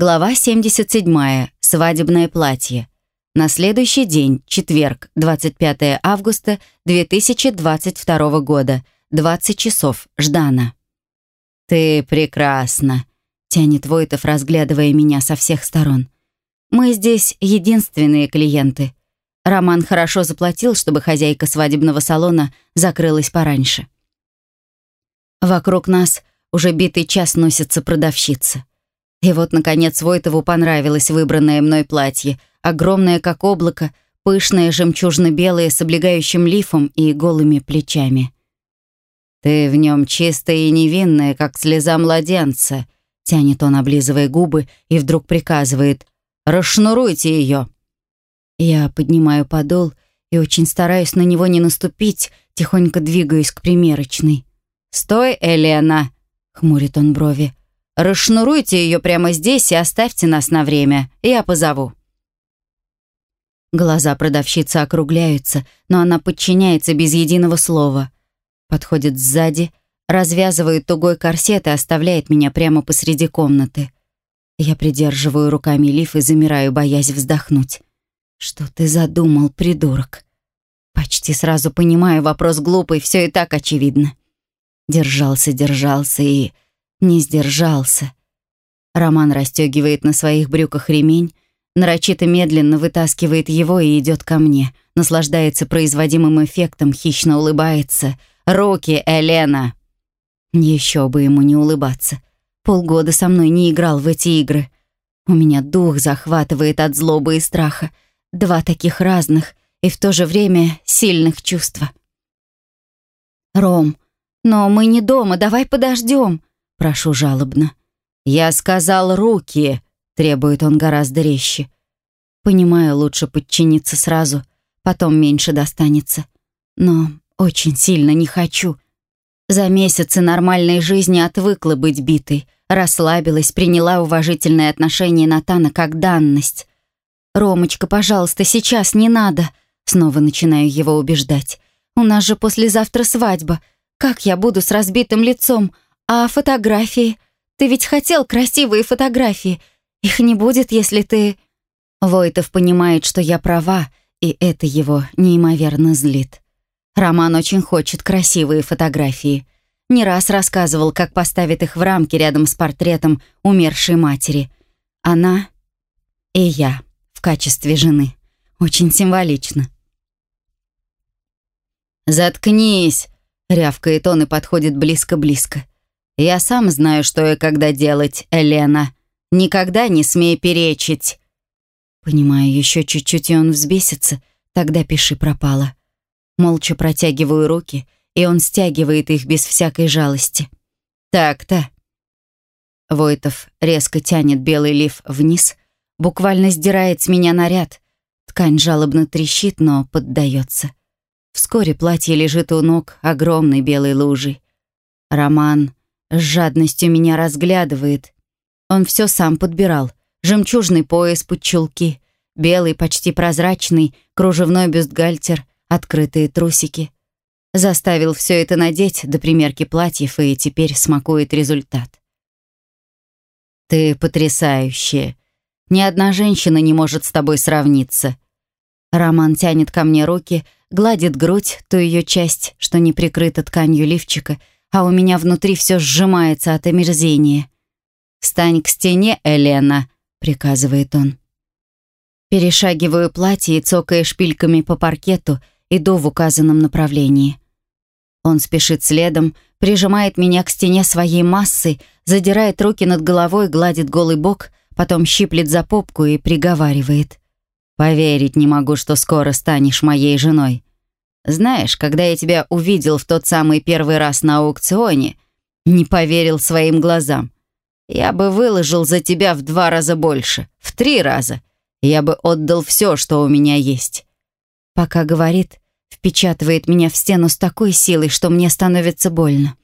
Глава 77. Свадебное платье. На следующий день, четверг, 25 августа 2022 года, 20 часов, Ждана. «Ты прекрасна», — тянет Войтов, разглядывая меня со всех сторон. «Мы здесь единственные клиенты. Роман хорошо заплатил, чтобы хозяйка свадебного салона закрылась пораньше. Вокруг нас уже битый час носится продавщица. И вот, наконец, Войтову понравилось выбранное мной платье. Огромное, как облако, пышное, жемчужно-белое, с облегающим лифом и голыми плечами. «Ты в нем чистая и невинная, как слеза младенца», — тянет он, облизывая губы, и вдруг приказывает «Расшнуруйте ее». Я поднимаю подол и очень стараюсь на него не наступить, тихонько двигаюсь к примерочной. «Стой, Елена!» — хмурит он брови. Расшнуруйте ее прямо здесь и оставьте нас на время. Я позову». Глаза продавщицы округляются, но она подчиняется без единого слова. Подходит сзади, развязывает тугой корсет и оставляет меня прямо посреди комнаты. Я придерживаю руками лиф и замираю, боясь вздохнуть. «Что ты задумал, придурок?» Почти сразу понимаю, вопрос глупый, все и так очевидно. Держался, держался и не сдержался. Роман расстегивает на своих брюках ремень, нарочито медленно вытаскивает его и идет ко мне, наслаждается производимым эффектом, хищно улыбается. «Руки, Элена!» Еще бы ему не улыбаться. Полгода со мной не играл в эти игры. У меня дух захватывает от злобы и страха. Два таких разных и в то же время сильных чувства. «Ром, но мы не дома, давай подождем», Прошу жалобно. «Я сказал руки!» — требует он гораздо резче. Понимаю, лучше подчиниться сразу, потом меньше достанется. Но очень сильно не хочу. За месяцы нормальной жизни отвыкла быть битой, расслабилась, приняла уважительное отношение Натана как данность. «Ромочка, пожалуйста, сейчас не надо!» Снова начинаю его убеждать. «У нас же послезавтра свадьба. Как я буду с разбитым лицом? «А фотографии? Ты ведь хотел красивые фотографии. Их не будет, если ты...» Войтов понимает, что я права, и это его неимоверно злит. Роман очень хочет красивые фотографии. Не раз рассказывал, как поставит их в рамки рядом с портретом умершей матери. Она и я в качестве жены. Очень символично. «Заткнись!» — рявкает он и подходит близко-близко. Я сам знаю, что и когда делать, Елена. Никогда не смей перечить». Понимаю, еще чуть-чуть, и он взбесится. Тогда пиши пропало. Молча протягиваю руки, и он стягивает их без всякой жалости. «Так-то». Войтов резко тянет белый лиф вниз, буквально сдирает с меня наряд. Ткань жалобно трещит, но поддается. Вскоре платье лежит у ног огромной белой лужей. Роман с жадностью меня разглядывает. Он все сам подбирал. Жемчужный пояс под чулки, белый, почти прозрачный, кружевной бюстгальтер, открытые трусики. Заставил все это надеть до примерки платьев и теперь смакует результат. «Ты потрясающая. Ни одна женщина не может с тобой сравниться». Роман тянет ко мне руки, гладит грудь, ту ее часть, что не прикрыта тканью лифчика, а у меня внутри все сжимается от омерзения. «Встань к стене, Елена», — приказывает он. Перешагиваю платье и, цокая шпильками по паркету, иду в указанном направлении. Он спешит следом, прижимает меня к стене своей массой, задирает руки над головой, гладит голый бок, потом щиплет за попку и приговаривает. «Поверить не могу, что скоро станешь моей женой. Знаешь, когда я тебя увидел в тот самый первый раз на аукционе, не поверил своим глазам. Я бы выложил за тебя в два раза больше, в три раза. Я бы отдал все, что у меня есть. Пока говорит, впечатывает меня в стену с такой силой, что мне становится больно.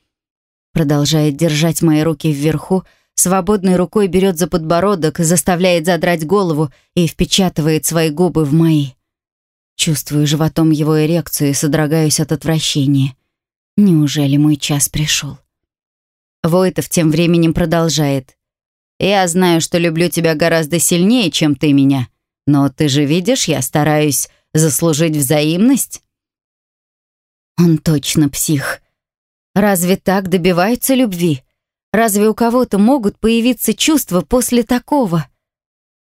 Продолжает держать мои руки вверху, свободной рукой берет за подбородок, заставляет задрать голову и впечатывает свои губы в мои. Чувствую животом его эрекцию и содрогаюсь от отвращения. Неужели мой час пришел? Войтов тем временем продолжает. Я знаю, что люблю тебя гораздо сильнее, чем ты меня. Но ты же видишь, я стараюсь заслужить взаимность». Он точно псих. Разве так добиваются любви? Разве у кого-то могут появиться чувства после такого?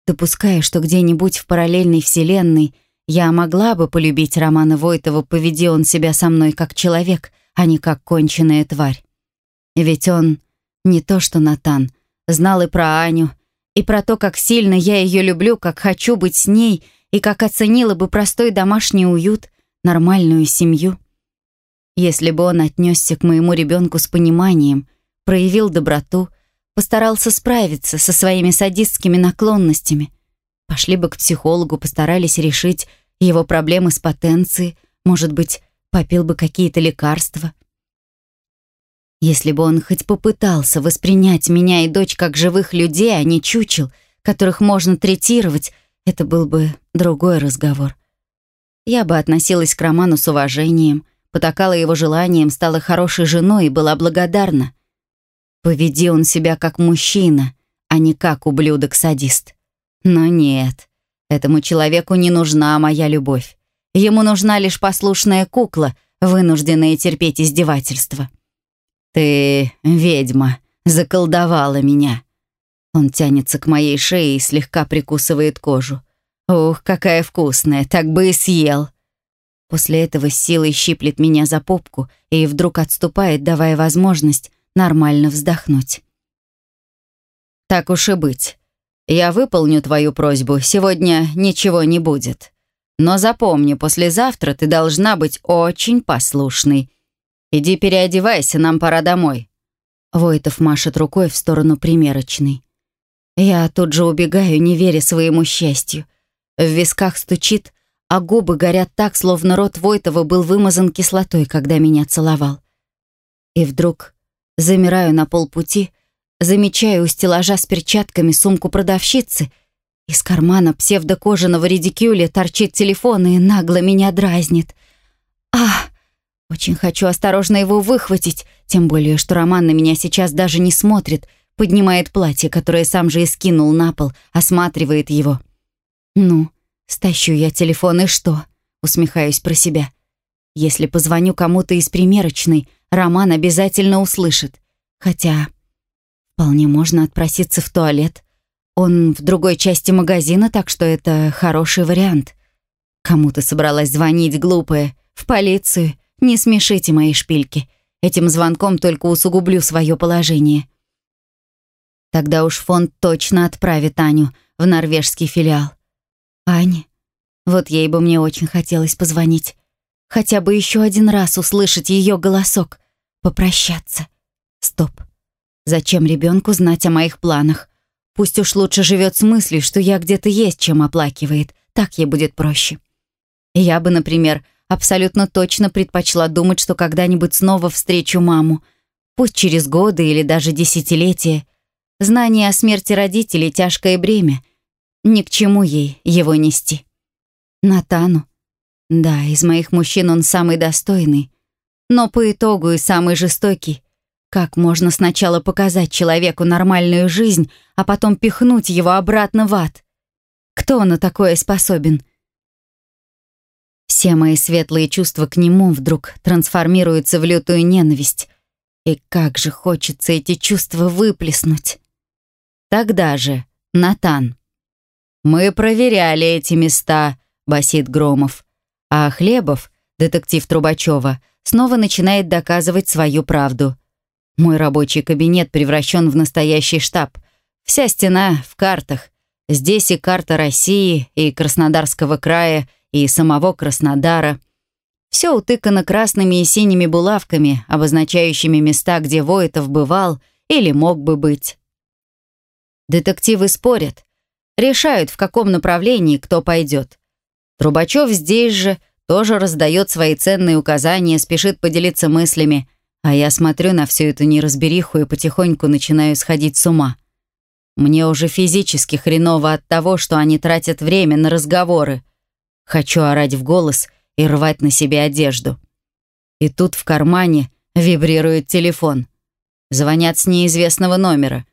Допуская, что где-нибудь в параллельной вселенной я могла бы полюбить Романа Войтова, поведи он себя со мной как человек, а не как конченая тварь. Ведь он не то что Натан, знал и про Аню, и про то, как сильно я ее люблю, как хочу быть с ней, и как оценила бы простой домашний уют, нормальную семью. Если бы он отнесся к моему ребенку с пониманием, проявил доброту, постарался справиться со своими садистскими наклонностями, пошли бы к психологу, постарались решить его проблемы с потенцией, может быть, попил бы какие-то лекарства. Если бы он хоть попытался воспринять меня и дочь как живых людей, а не чучел, которых можно третировать, это был бы другой разговор. Я бы относилась к Роману с уважением, потакала его желанием, стала хорошей женой и была благодарна. Поведи он себя как мужчина, а не как ублюдок-садист. Но нет, этому человеку не нужна моя любовь. Ему нужна лишь послушная кукла, вынужденная терпеть издевательства. «Ты ведьма, заколдовала меня». Он тянется к моей шее и слегка прикусывает кожу. «Ух, какая вкусная, так бы и съел». После этого силой щиплет меня за попку и вдруг отступает, давая возможность нормально вздохнуть. «Так уж и быть. Я выполню твою просьбу, сегодня ничего не будет. Но запомни, послезавтра ты должна быть очень послушной. Иди переодевайся, нам пора домой». Войтов машет рукой в сторону примерочной. Я тут же убегаю, не веря своему счастью. В висках стучит, а губы горят так, словно рот Войтова был вымазан кислотой, когда меня целовал. И вдруг замираю на полпути, замечаю у стеллажа с перчатками сумку продавщицы. Из кармана псевдокожаного редикюля торчит телефон и нагло меня дразнит. Ах! Очень хочу осторожно его выхватить, тем более, что Роман на меня сейчас даже не смотрит, поднимает платье, которое сам же и скинул на пол, осматривает его. Ну, Стащу я телефон и что? Усмехаюсь про себя. Если позвоню кому-то из примерочной, Роман обязательно услышит. Хотя вполне можно отпроситься в туалет. Он в другой части магазина, так что это хороший вариант. Кому ты собралась звонить, глупая? В полицию? Не смешите мои шпильки. Этим звонком только усугублю свое положение. Тогда уж фонд точно отправит Аню в норвежский филиал. Ане. Вот ей бы мне очень хотелось позвонить. Хотя бы еще один раз услышать ее голосок. Попрощаться. Стоп. Зачем ребенку знать о моих планах? Пусть уж лучше живет с мыслью, что я где-то есть, чем оплакивает. Так ей будет проще. Я бы, например, абсолютно точно предпочла думать, что когда-нибудь снова встречу маму. Пусть через годы или даже десятилетия. Знание о смерти родителей — тяжкое бремя. Ни к чему ей его нести. Натану. Да, из моих мужчин он самый достойный, но по итогу и самый жестокий. Как можно сначала показать человеку нормальную жизнь, а потом пихнуть его обратно в ад? Кто на такое способен? Все мои светлые чувства к нему вдруг трансформируются в лютую ненависть. И как же хочется эти чувства выплеснуть. Тогда же, Натан. «Мы проверяли эти места», — басит Громов. А Хлебов, детектив Трубачева, снова начинает доказывать свою правду. Мой рабочий кабинет превращен в настоящий штаб. Вся стена в картах. Здесь и карта России, и Краснодарского края, и самого Краснодара. Все утыкано красными и синими булавками, обозначающими места, где Войтов бывал или мог бы быть. Детективы спорят, решают, в каком направлении кто пойдет. Трубачев здесь же тоже раздает свои ценные указания, спешит поделиться мыслями, а я смотрю на всю эту неразбериху и потихоньку начинаю сходить с ума. Мне уже физически хреново от того, что они тратят время на разговоры. Хочу орать в голос и рвать на себе одежду. И тут в кармане вибрирует телефон. Звонят с неизвестного номера.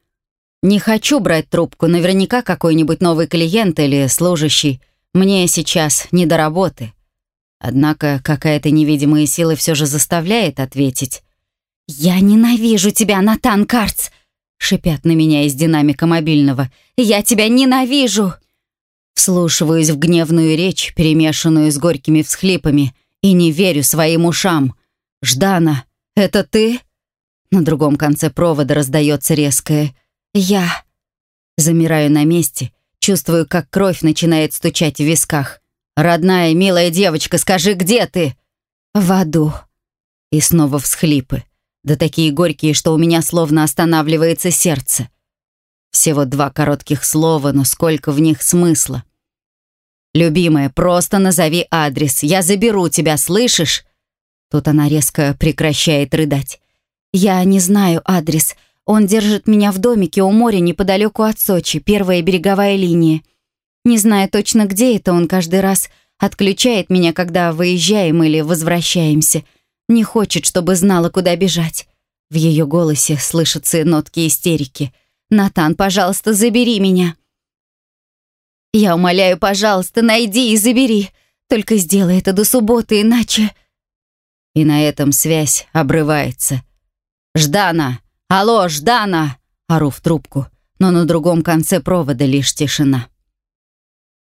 Не хочу брать трубку, наверняка какой-нибудь новый клиент или служащий. Мне сейчас не до работы. Однако какая-то невидимая сила все же заставляет ответить. «Я ненавижу тебя, Натан Карц!» шипят на меня из динамика мобильного. «Я тебя ненавижу!» Вслушиваюсь в гневную речь, перемешанную с горькими всхлипами, и не верю своим ушам. «Ждана, это ты?» На другом конце провода раздается резкое «Я...» Замираю на месте, чувствую, как кровь начинает стучать в висках. «Родная, милая девочка, скажи, где ты?» «В аду». И снова всхлипы. Да такие горькие, что у меня словно останавливается сердце. Всего два коротких слова, но сколько в них смысла. «Любимая, просто назови адрес. Я заберу тебя, слышишь?» Тут она резко прекращает рыдать. «Я не знаю адрес. Он держит меня в домике у моря неподалеку от Сочи, первая береговая линия. Не знаю точно, где это, он каждый раз отключает меня, когда выезжаем или возвращаемся. Не хочет, чтобы знала, куда бежать. В ее голосе слышатся нотки истерики. «Натан, пожалуйста, забери меня!» «Я умоляю, пожалуйста, найди и забери. Только сделай это до субботы, иначе...» И на этом связь обрывается. «Ждана!» «Алло, Ждана!» — ору в трубку, но на другом конце провода лишь тишина.